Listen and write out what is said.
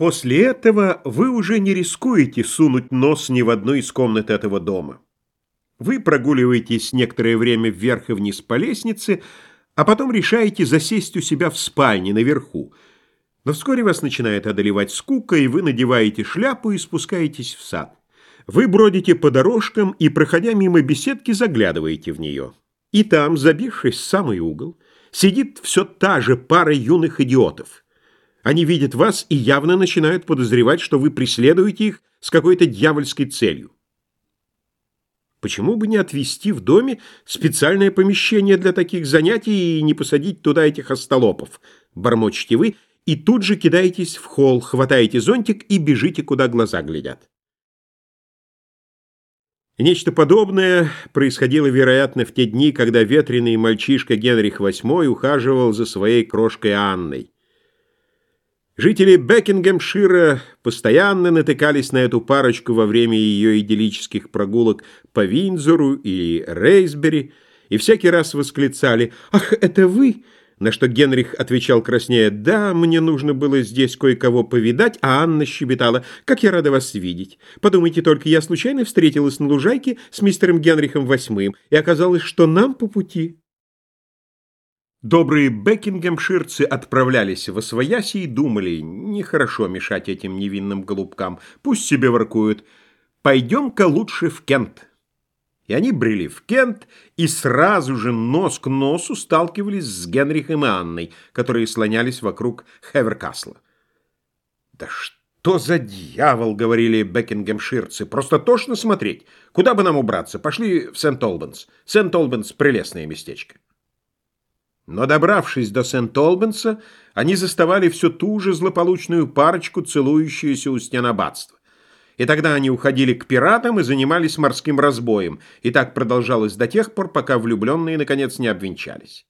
После этого вы уже не рискуете сунуть нос ни в одну из комнат этого дома. Вы прогуливаетесь некоторое время вверх и вниз по лестнице, а потом решаете засесть у себя в спальне наверху. Но вскоре вас начинает одолевать скука, и вы надеваете шляпу и спускаетесь в сад. Вы бродите по дорожкам и, проходя мимо беседки, заглядываете в нее. И там, забившись в самый угол, сидит все та же пара юных идиотов. Они видят вас и явно начинают подозревать, что вы преследуете их с какой-то дьявольской целью. Почему бы не отвести в доме специальное помещение для таких занятий и не посадить туда этих остолопов? Бормочете вы и тут же кидаетесь в холл, хватаете зонтик и бежите, куда глаза глядят. Нечто подобное происходило, вероятно, в те дни, когда ветреный мальчишка Генрих VIII ухаживал за своей крошкой Анной. Жители Бекингемшира постоянно натыкались на эту парочку во время ее идиллических прогулок по Виндзору и Рейсбери и всякий раз восклицали «Ах, это вы!» На что Генрих отвечал краснея «Да, мне нужно было здесь кое-кого повидать», а Анна щебетала «Как я рада вас видеть! Подумайте только, я случайно встретилась на лужайке с мистером Генрихом VIII, и оказалось, что нам по пути». Добрые бекингемширцы отправлялись в Освояси и думали, нехорошо мешать этим невинным голубкам, пусть себе воркуют, пойдем-ка лучше в Кент. И они брели в Кент и сразу же нос к носу сталкивались с Генрихом и Анной, которые слонялись вокруг Хеверкасла. «Да что за дьявол!» — говорили бекингемширцы. «Просто тошно смотреть. Куда бы нам убраться? Пошли в Сент-Олбанс. Сент-Олбанс — прелестное местечко». Но, добравшись до Сент-Олбенса, они заставали всю ту же злополучную парочку, целующуюся у стен аббатства. И тогда они уходили к пиратам и занимались морским разбоем, и так продолжалось до тех пор, пока влюбленные, наконец, не обвенчались.